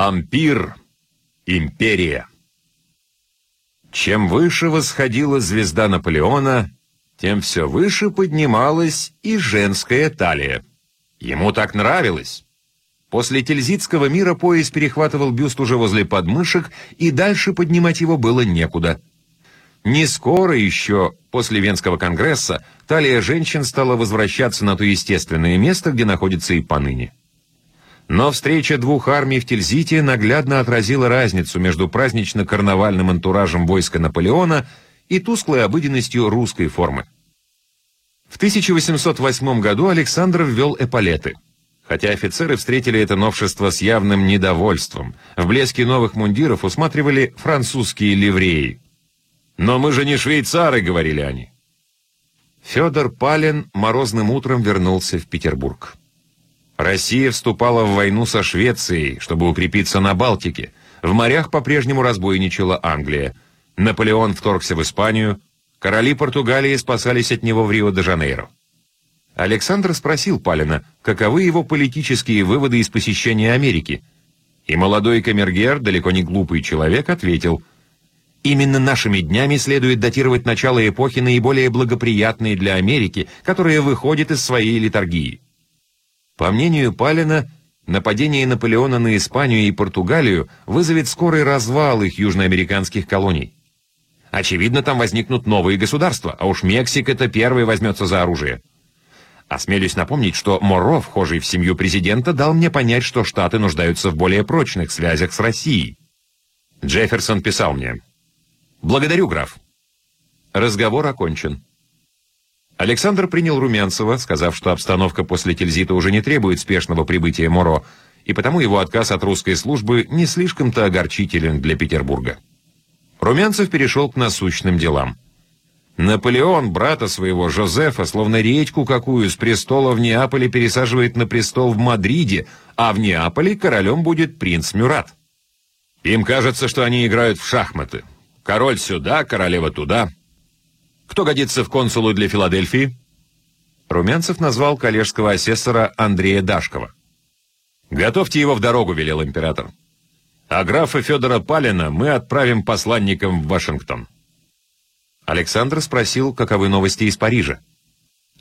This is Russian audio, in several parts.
Ампир. Империя. Чем выше восходила звезда Наполеона, тем все выше поднималась и женская талия. Ему так нравилось. После Тильзитского мира пояс перехватывал бюст уже возле подмышек, и дальше поднимать его было некуда. Не скоро еще, после Венского конгресса, талия женщин стала возвращаться на то естественное место, где находится и поныне. Но встреча двух армий в Тильзите наглядно отразила разницу между празднично-карнавальным антуражем войска Наполеона и тусклой обыденностью русской формы. В 1808 году Александр ввел эполеты. Хотя офицеры встретили это новшество с явным недовольством. В блеске новых мундиров усматривали французские ливреи. «Но мы же не швейцары», — говорили они. Федор Палин морозным утром вернулся в Петербург. Россия вступала в войну со Швецией, чтобы укрепиться на Балтике. В морях по-прежнему разбойничала Англия. Наполеон вторгся в Испанию. Короли Португалии спасались от него в Рио-де-Жанейро. Александр спросил Палина, каковы его политические выводы из посещения Америки. И молодой камергер, далеко не глупый человек, ответил, «Именно нашими днями следует датировать начало эпохи наиболее благоприятной для Америки, которая выходит из своей литургии». По мнению Палина, нападение Наполеона на Испанию и Португалию вызовет скорый развал их южноамериканских колоний. Очевидно, там возникнут новые государства, а уж Мексика-то первый возьмется за оружие. Осмелюсь напомнить, что Моро, вхожий в семью президента, дал мне понять, что Штаты нуждаются в более прочных связях с Россией. Джефферсон писал мне. «Благодарю, граф». Разговор окончен. Александр принял Румянцева, сказав, что обстановка после Тильзита уже не требует спешного прибытия Моро, и потому его отказ от русской службы не слишком-то огорчителен для Петербурга. Румянцев перешел к насущным делам. Наполеон, брата своего Жозефа, словно редьку какую с престола в Неаполе пересаживает на престол в Мадриде, а в Неаполе королем будет принц Мюрат. Им кажется, что они играют в шахматы. Король сюда, королева туда. Кто годится в консулу для Филадельфии? Румянцев назвал коллежского асессора Андрея Дашкова. «Готовьте его в дорогу», — велел император. «А графа Федора Палина мы отправим посланником в Вашингтон». Александр спросил, каковы новости из Парижа.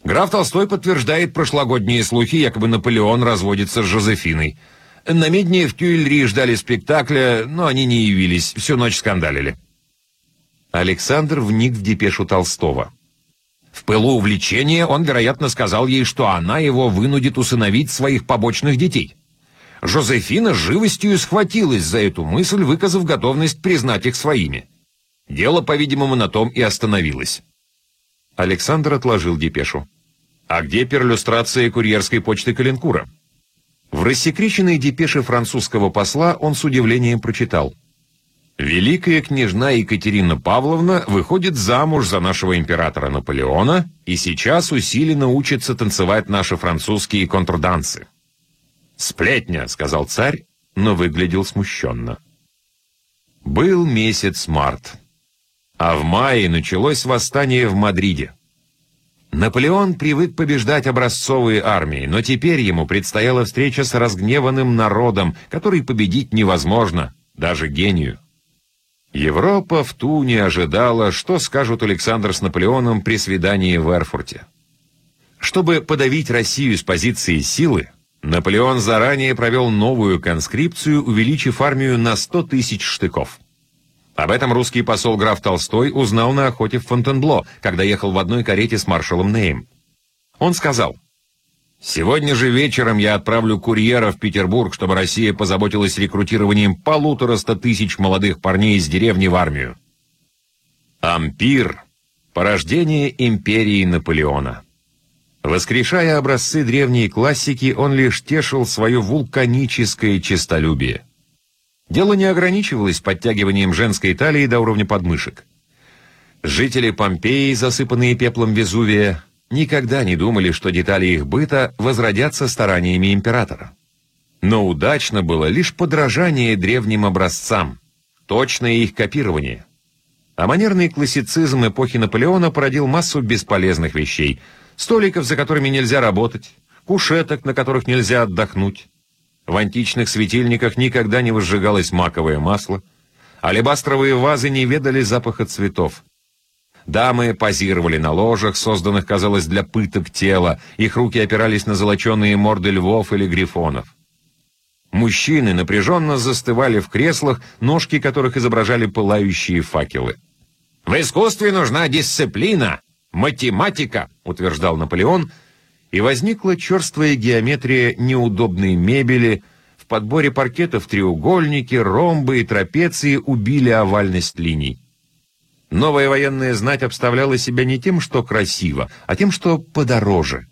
Граф Толстой подтверждает прошлогодние слухи, якобы Наполеон разводится с Жозефиной. На медне в Тюильри ждали спектакля, но они не явились, всю ночь скандалили. Александр вник в депешу Толстого. В пылу увлечения он, вероятно, сказал ей, что она его вынудит усыновить своих побочных детей. Жозефина живостью схватилась за эту мысль, выказав готовность признать их своими. Дело, по-видимому, на том и остановилось. Александр отложил депешу. А где перлюстрация курьерской почты Калинкура? В рассекреченной депеше французского посла он с удивлением прочитал – Великая княжна Екатерина Павловна выходит замуж за нашего императора Наполеона и сейчас усиленно учится танцевать наши французские контрдансы. «Сплетня», — сказал царь, но выглядел смущенно. Был месяц март, а в мае началось восстание в Мадриде. Наполеон привык побеждать образцовые армии, но теперь ему предстояла встреча с разгневанным народом, который победить невозможно, даже гению. Европа в ту не ожидала, что скажут Александр с Наполеоном при свидании в Эрфурте. Чтобы подавить Россию с позиции силы, Наполеон заранее провел новую конскрипцию, увеличив армию на 100 тысяч штыков. Об этом русский посол граф Толстой узнал на охоте в Фонтенбло, когда ехал в одной карете с маршалом Нейм. Он сказал, Сегодня же вечером я отправлю курьера в Петербург, чтобы Россия позаботилась рекрутированием полутораста тысяч молодых парней из деревни в армию. Ампир – порождение империи Наполеона. Воскрешая образцы древней классики, он лишь тешил свое вулканическое честолюбие. Дело не ограничивалось подтягиванием женской талии до уровня подмышек. Жители Помпеи, засыпанные пеплом Везувия, никогда не думали, что детали их быта возродятся стараниями императора. Но удачно было лишь подражание древним образцам, точное их копирование. А манерный классицизм эпохи Наполеона породил массу бесполезных вещей, столиков, за которыми нельзя работать, кушеток, на которых нельзя отдохнуть. В античных светильниках никогда не возжигалось маковое масло. Алебастровые вазы не ведали запаха цветов. Дамы позировали на ложах, созданных, казалось, для пыток тела. Их руки опирались на золоченые морды львов или грифонов. Мужчины напряженно застывали в креслах, ножки которых изображали пылающие факелы. «В искусстве нужна дисциплина, математика», — утверждал Наполеон, — и возникла черствая геометрия неудобной мебели, в подборе паркетов треугольники, ромбы и трапеции убили овальность линий. Новая военная знать обставляла себя не тем, что красиво, а тем, что подороже.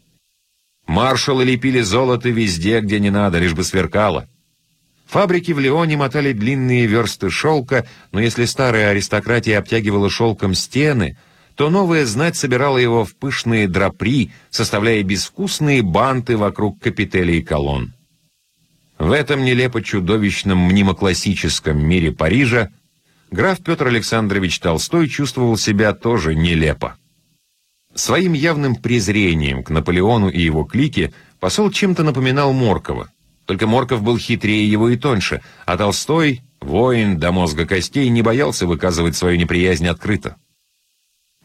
Маршалы лепили золото везде, где не надо, лишь бы сверкало. Фабрики в Лионе мотали длинные версты шелка, но если старая аристократия обтягивала шелком стены — то новая знать собирала его в пышные драпри, составляя безвкусные банты вокруг капителей и колонн. В этом нелепо-чудовищном мнимо-классическом мире Парижа граф Петр Александрович Толстой чувствовал себя тоже нелепо. Своим явным презрением к Наполеону и его клике посол чем-то напоминал Моркова. Только Морков был хитрее его и тоньше, а Толстой, воин до мозга костей, не боялся выказывать свою неприязнь открыто.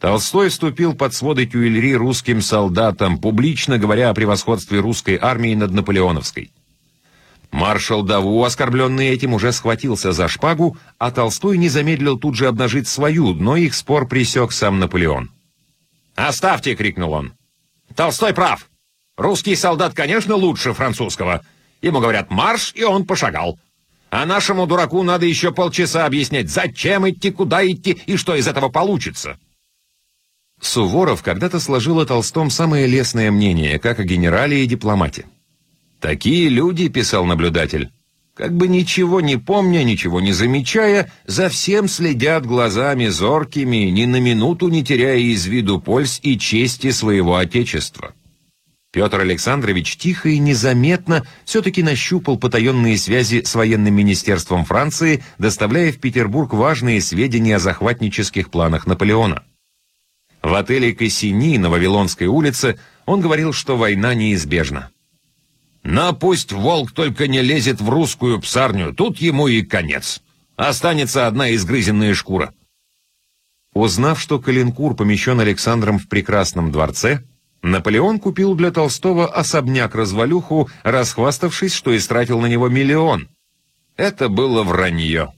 Толстой вступил под своды Тюильри русским солдатам, публично говоря о превосходстве русской армии над наполеоновской. Маршал Даву, оскорбленный этим, уже схватился за шпагу, а Толстой не замедлил тут же обнажить свою, но их спор пресек сам Наполеон. «Оставьте!» — крикнул он. «Толстой прав. Русский солдат, конечно, лучше французского. Ему говорят «марш», и он пошагал. А нашему дураку надо еще полчаса объяснять, зачем идти, куда идти и что из этого получится». Суворов когда-то сложил о Толстом самое лестное мнение, как о генерале и дипломате. «Такие люди», — писал наблюдатель, — «как бы ничего не помня, ничего не замечая, за всем следят глазами зоркими, ни на минуту не теряя из виду польз и чести своего Отечества». Петр Александрович тихо и незаметно все-таки нащупал потаенные связи с военным министерством Франции, доставляя в Петербург важные сведения о захватнических планах Наполеона. В отеле Кассини на Вавилонской улице он говорил, что война неизбежна. «На пусть волк только не лезет в русскую псарню, тут ему и конец. Останется одна изгрызенная шкура». Узнав, что Калинкур помещен Александром в прекрасном дворце, Наполеон купил для Толстого особняк-развалюху, расхваставшись, что истратил на него миллион. Это было вранье.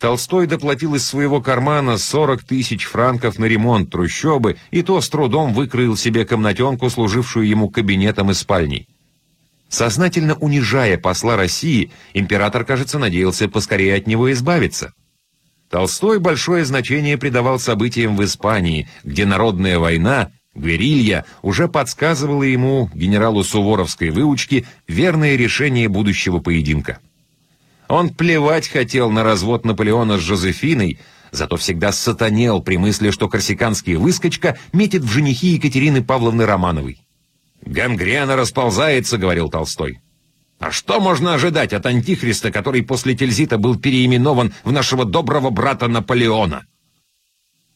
Толстой доплатил из своего кармана 40 тысяч франков на ремонт трущобы, и то с трудом выкроил себе комнатенку, служившую ему кабинетом и спальней. Сознательно унижая посла России, император, кажется, надеялся поскорее от него избавиться. Толстой большое значение придавал событиям в Испании, где народная война, гверилья, уже подсказывала ему, генералу суворовской выучки, верное решение будущего поединка. Он плевать хотел на развод Наполеона с Жозефиной, зато всегда сатанел при мысли, что корсиканский выскочка метит в женихи Екатерины Павловны Романовой. «Гангрена расползается», — говорил Толстой. «А что можно ожидать от Антихриста, который после Тильзита был переименован в нашего доброго брата Наполеона?»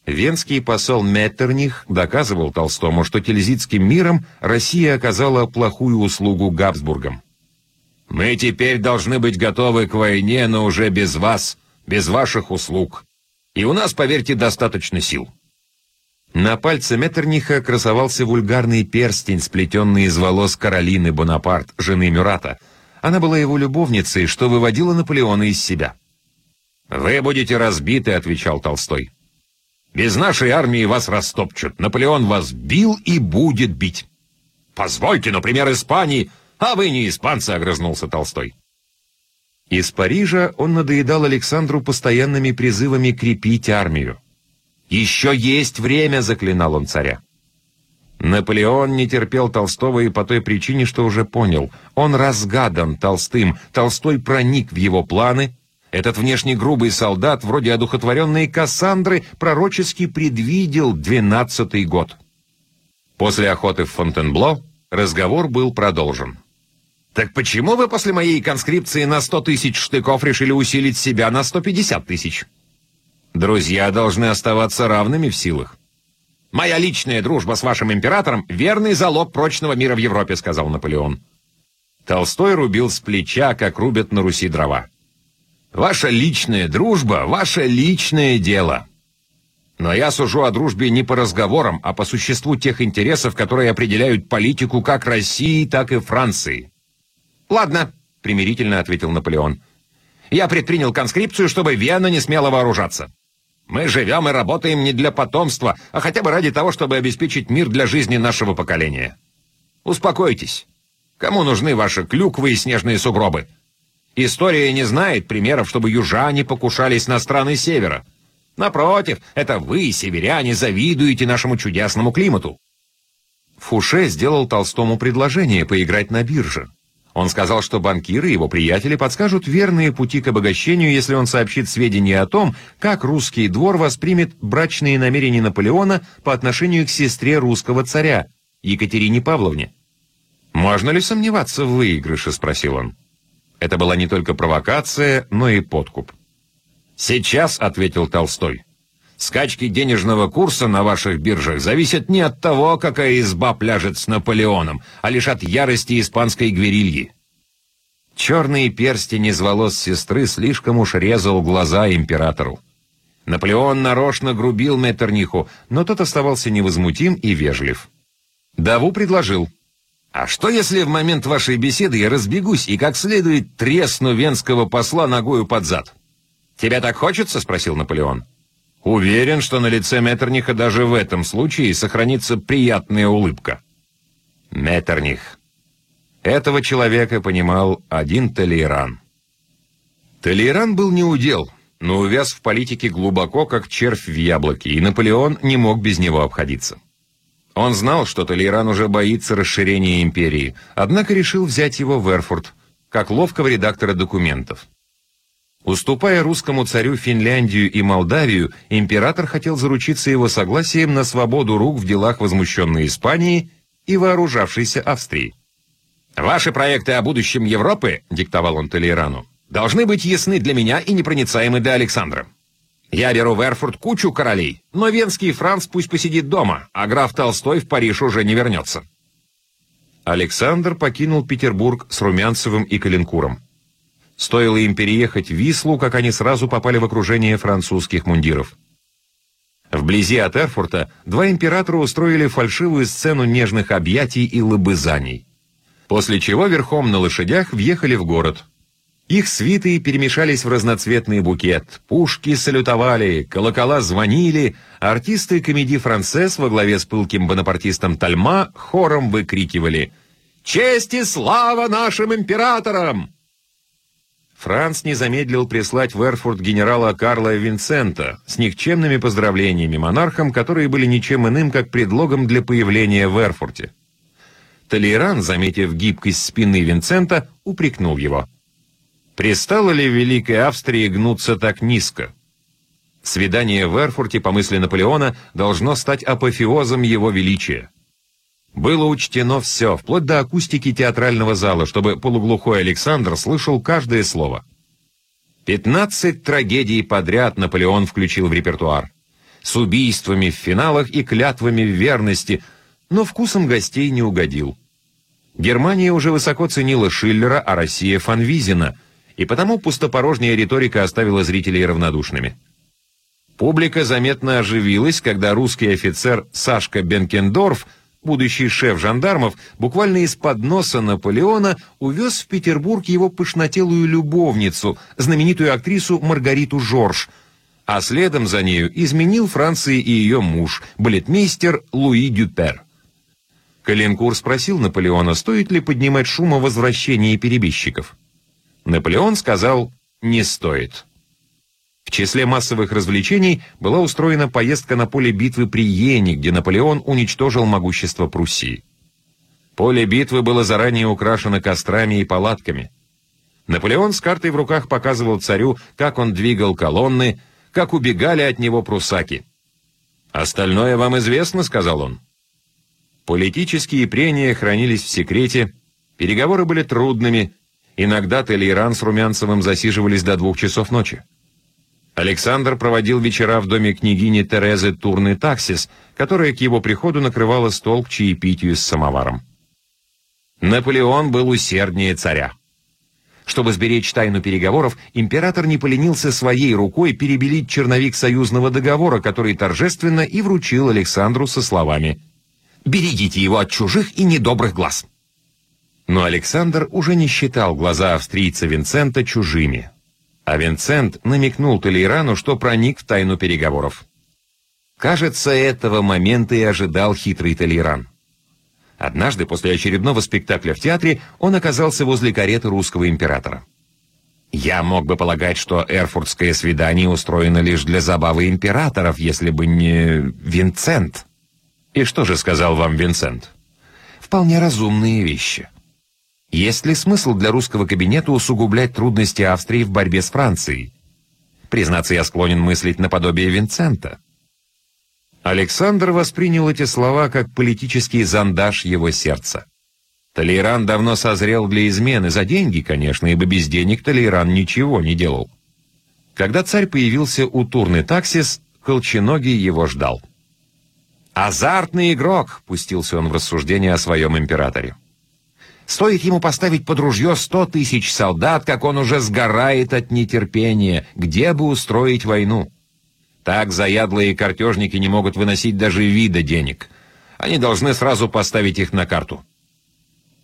Венский посол Меттерних доказывал Толстому, что Тильзитским миром Россия оказала плохую услугу Габсбургам. Мы теперь должны быть готовы к войне, но уже без вас, без ваших услуг. И у нас, поверьте, достаточно сил». На пальце Меттерниха красовался вульгарный перстень, сплетенный из волос Каролины Бонапарт, жены Мюрата. Она была его любовницей, что выводило Наполеона из себя. «Вы будете разбиты», — отвечал Толстой. «Без нашей армии вас растопчут. Наполеон вас бил и будет бить. Позвольте, например, Испании «А вы не испанцы», — огрызнулся Толстой. Из Парижа он надоедал Александру постоянными призывами крепить армию. «Еще есть время», — заклинал он царя. Наполеон не терпел Толстого и по той причине, что уже понял. Он разгадан Толстым, Толстой проник в его планы. Этот внешне грубый солдат, вроде одухотворенной Кассандры, пророчески предвидел двенадцатый год. После охоты в Фонтенбло разговор был продолжен. «Так почему вы после моей конскрипции на сто тысяч штыков решили усилить себя на сто пятьдесят тысяч?» «Друзья должны оставаться равными в силах». «Моя личная дружба с вашим императором — верный залог прочного мира в Европе», — сказал Наполеон. Толстой рубил с плеча, как рубят на Руси дрова. Ваша личная дружба — ваше личное дело. Но я сужу о дружбе не по разговорам, а по существу тех интересов, которые определяют политику как России, так и Франции. «Ладно», — примирительно ответил Наполеон. «Я предпринял конскрипцию, чтобы Вена не смела вооружаться. Мы живем и работаем не для потомства, а хотя бы ради того, чтобы обеспечить мир для жизни нашего поколения. Успокойтесь. Кому нужны ваши клюквы и снежные сугробы? История не знает примеров, чтобы южане покушались на страны севера. Напротив, это вы, северяне, завидуете нашему чудесному климату. Фуше сделал Толстому предложение поиграть на бирже. Он сказал, что банкиры и его приятели подскажут верные пути к обогащению, если он сообщит сведения о том, как русский двор воспримет брачные намерения Наполеона по отношению к сестре русского царя, Екатерине Павловне. «Можно ли сомневаться в выигрыше?» — спросил он. Это была не только провокация, но и подкуп. «Сейчас», — ответил Толстой, — «скачки денежного курса на ваших биржах зависят не от того, какая изба пляжет с Наполеоном, а лишь от ярости испанской гверильи». Черные перстень из волос сестры слишком уж резал глаза императору. Наполеон нарочно грубил Меттерниху, но тот оставался невозмутим и вежлив. Даву предложил. «А что, если в момент вашей беседы я разбегусь и как следует тресну венского посла ногою под зад?» «Тебя так хочется?» — спросил Наполеон. «Уверен, что на лице Меттерниха даже в этом случае сохранится приятная улыбка». Меттерних. Этого человека понимал один Толейран. Толейран был неудел, но увяз в политике глубоко, как червь в яблоке, и Наполеон не мог без него обходиться. Он знал, что Толейран уже боится расширения империи, однако решил взять его в Эрфурт, как ловкого редактора документов. Уступая русскому царю Финляндию и Молдавию, император хотел заручиться его согласием на свободу рук в делах возмущенной Испании и вооружавшейся Австрии. «Ваши проекты о будущем Европы, — диктовал он Толейрану, — должны быть ясны для меня и непроницаемы для Александра. Я беру в Эрфурт кучу королей, но венский Франц пусть посидит дома, а граф Толстой в Париж уже не вернется». Александр покинул Петербург с Румянцевым и Калинкуром. Стоило им переехать в Вислу, как они сразу попали в окружение французских мундиров. Вблизи от Эрфурта два императора устроили фальшивую сцену нежных объятий и лобызаний. После чего верхом на лошадях въехали в город. Их свиты перемешались в разноцветный букет. Пушки салютовали, колокола звонили, артисты комедии «Францесс» во главе с пылким бонапартистом Тальма хором выкрикивали «Честь и слава нашим императорам!» Франц не замедлил прислать в Эрфурт генерала Карла Винсента с никчемными поздравлениями монархам, которые были ничем иным, как предлогом для появления в Эрфурте. Толейран, заметив гибкость спины Винсента, упрекнул его. «Пристало ли Великой Австрии гнуться так низко?» Свидание в Эрфурте, по мысли Наполеона, должно стать апофеозом его величия. Было учтено все, вплоть до акустики театрального зала, чтобы полуглухой Александр слышал каждое слово. Пятнадцать трагедий подряд Наполеон включил в репертуар. С убийствами в финалах и клятвами в верности, но вкусом гостей не угодил. Германия уже высоко ценила Шиллера, а Россия — Фанвизина, и потому пустопорожняя риторика оставила зрителей равнодушными. Публика заметно оживилась, когда русский офицер Сашка Бенкендорф — будущий шеф жандармов, буквально из-под носа Наполеона увез в Петербург его пышнотелую любовницу, знаменитую актрису Маргариту Жорж, а следом за нею изменил Франции и ее муж, балетмейстер Луи Дюпер. Калинкур спросил Наполеона, стоит ли поднимать шум о возвращении перебежчиков. Наполеон сказал «не стоит». В числе массовых развлечений была устроена поездка на поле битвы при Йене, где Наполеон уничтожил могущество Пруссии. Поле битвы было заранее украшено кострами и палатками. Наполеон с картой в руках показывал царю, как он двигал колонны, как убегали от него прусаки. «Остальное вам известно», — сказал он. Политические прения хранились в секрете, переговоры были трудными, иногда Толейран с Румянцевым засиживались до двух часов ночи. Александр проводил вечера в доме княгини Терезы Турны Таксис, которая к его приходу накрывала стол к чаепитию с самоваром. Наполеон был усерднее царя. Чтобы сберечь тайну переговоров, император не поленился своей рукой перебелить черновик союзного договора, который торжественно и вручил Александру со словами «Берегите его от чужих и недобрых глаз». Но Александр уже не считал глаза австрийца Винцента чужими. А Винцент намекнул Толейрану, что проник в тайну переговоров. Кажется, этого момента и ожидал хитрый Толейран. Однажды, после очередного спектакля в театре, он оказался возле кареты русского императора. Я мог бы полагать, что эрфуртское свидание устроено лишь для забавы императоров, если бы не Винцент. И что же сказал вам Винцент? Вполне разумные вещи. Есть ли смысл для русского кабинета усугублять трудности Австрии в борьбе с Францией? Признаться, я склонен мыслить наподобие Винцента. Александр воспринял эти слова как политический зондаж его сердца. Толейран давно созрел для измены, за деньги, конечно, ибо без денег Толейран ничего не делал. Когда царь появился у Турны Таксис, Колченогий его ждал. «Азартный игрок!» — пустился он в рассуждение о своем императоре. «Стоит ему поставить под ружье сто тысяч солдат, как он уже сгорает от нетерпения, где бы устроить войну. Так заядлые картежники не могут выносить даже вида денег. Они должны сразу поставить их на карту.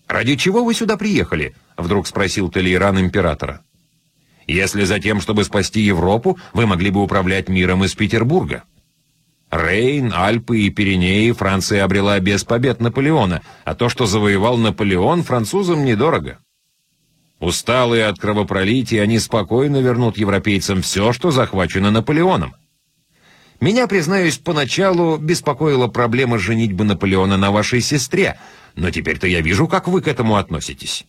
«Ради чего вы сюда приехали?» — вдруг спросил Толейран императора. «Если за тем, чтобы спасти Европу, вы могли бы управлять миром из Петербурга». Рейн, Альпы и Пиренеи Франция обрела без побед Наполеона, а то, что завоевал Наполеон, французам недорого. Усталые от кровопролития, они спокойно вернут европейцам все, что захвачено Наполеоном. Меня, признаюсь, поначалу беспокоила проблема женитьбы Наполеона на вашей сестре, но теперь-то я вижу, как вы к этому относитесь.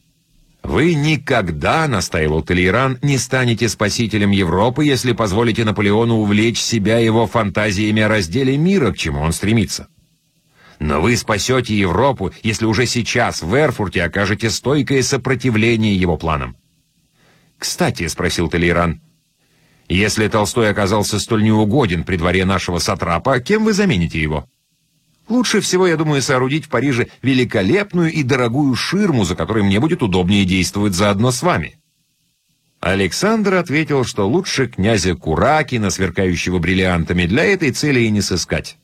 Вы никогда, настаивал Толейран, не станете спасителем Европы, если позволите Наполеону увлечь себя его фантазиями о разделе мира, к чему он стремится. Но вы спасете Европу, если уже сейчас в Эрфурте окажете стойкое сопротивление его планам. «Кстати», — спросил Толейран, — если Толстой оказался столь неугоден при дворе нашего сатрапа, кем вы замените его? Лучше всего, я думаю, соорудить в Париже великолепную и дорогую ширму, за которой мне будет удобнее действовать заодно с вами. Александр ответил, что лучше князя Куракина, сверкающего бриллиантами, для этой цели и не сыскать.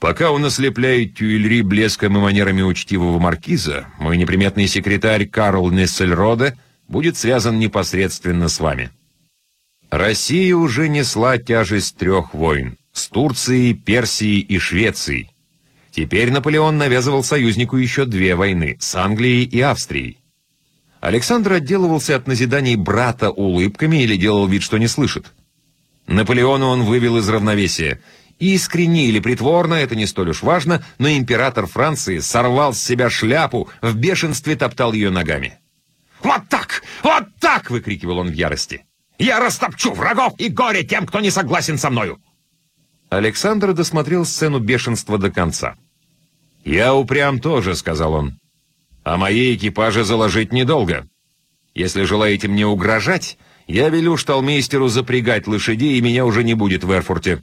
Пока он ослепляет Тюильри блеском и манерами учтивого маркиза, мой неприметный секретарь Карл Нессельроде будет связан непосредственно с вами. Россия уже несла тяжесть трех войн – с Турцией, Персией и Швецией. Теперь Наполеон навязывал союзнику еще две войны – с Англией и Австрией. Александр отделывался от назиданий брата улыбками или делал вид, что не слышит. Наполеона он вывел из равновесия. Искренне или притворно, это не столь уж важно, но император Франции сорвал с себя шляпу, в бешенстве топтал ее ногами. «Вот так! Вот так!» — выкрикивал он в ярости. Я растопчу врагов и горе тем, кто не согласен со мною!» Александр досмотрел сцену бешенства до конца. «Я упрям тоже», — сказал он. «А мои экипажи заложить недолго. Если желаете мне угрожать, я велю шталмейстеру запрягать лошадей, и меня уже не будет в Эрфурте».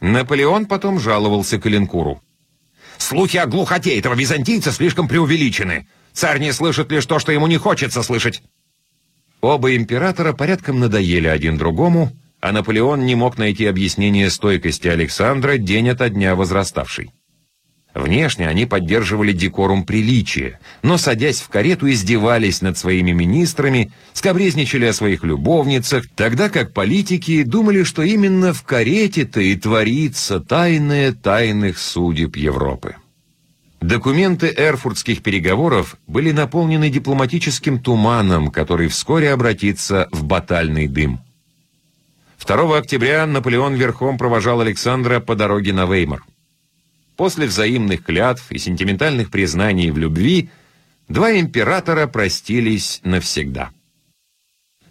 Наполеон потом жаловался Калинкуру. «Слухи о глухоте этого византийца слишком преувеличены. Царь не слышит лишь то, что ему не хочется слышать. Оба императора порядком надоели один другому, а Наполеон не мог найти объяснение стойкости Александра день ото дня возраставшей. Внешне они поддерживали декорум приличия, но, садясь в карету, издевались над своими министрами, скобрезничали о своих любовницах, тогда как политики думали, что именно в карете-то и творится тайное тайных судеб Европы. Документы эрфуртских переговоров были наполнены дипломатическим туманом, который вскоре обратится в батальный дым. 2 октября Наполеон верхом провожал Александра по дороге на Веймар. После взаимных клятв и сентиментальных признаний в любви два императора простились навсегда.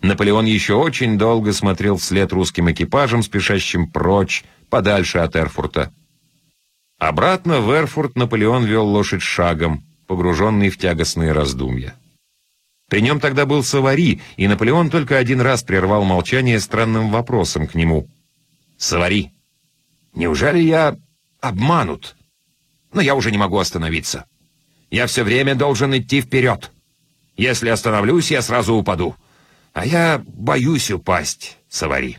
Наполеон еще очень долго смотрел вслед русским экипажам, спешащим прочь, подальше от Эрфурта. Обратно в Эрфурт Наполеон вел лошадь шагом, погруженный в тягостные раздумья. При нем тогда был Савари, и Наполеон только один раз прервал молчание странным вопросом к нему. «Савари, неужели я обманут? Но я уже не могу остановиться. Я все время должен идти вперед. Если остановлюсь, я сразу упаду. А я боюсь упасть, Савари.